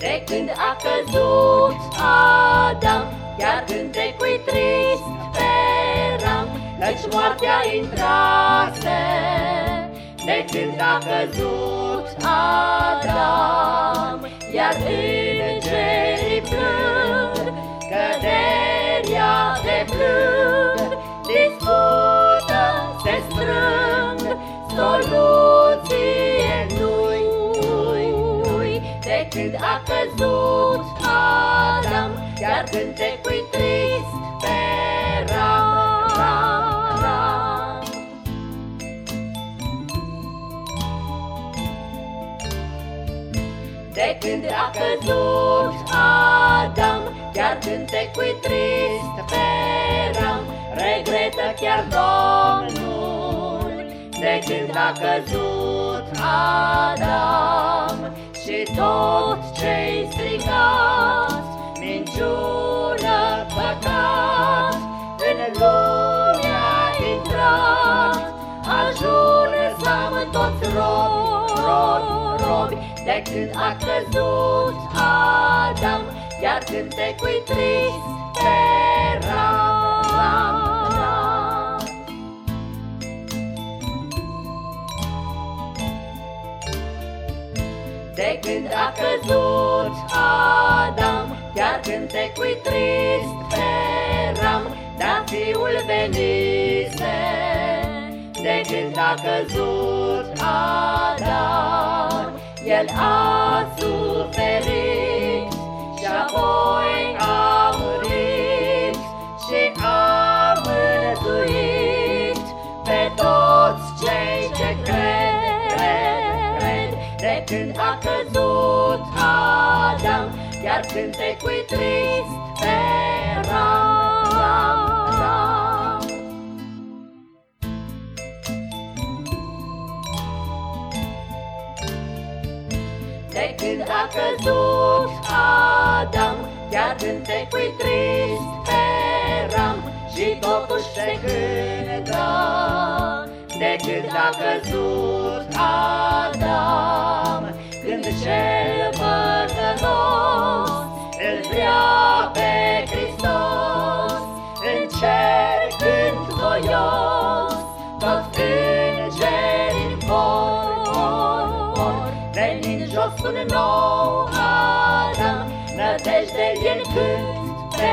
De când a căzut Adam, chiar cântecui trist pe ram, Căci moartea intrase. De când a căzut Adam, iar îngerii plâng, când a căzut Adam, Chiar cântecui trist pe ram, ram, ram. De când a căzut Adam, Chiar cântecui trist pe ram, Regretă chiar Domnul, De când a căzut Adam, Și tot ce-i strigat, Minciună, păcat, În lumea intrat, Ajunsăm toți robi, robi, robi, De când a căzut Adam, Iar cântecui trist De când a căzut Adam, Chiar cântecui trist pe ram, Dar fiul venise. De când a căzut Adam, El a suferit și apoi a când a căzut Adam, iar cântecui trist pe ram, ram, ram. De când a căzut Adam, Chiar cântecui trist pe ram, Și totuși se cântă. De când a căzut Adam, Când cel păcănos Îl vrea pe Hristos, În cer cânt voios, Tot îngeri în cor, cor, cor, Venind jos un nou Adam, Nădejde în cânt pe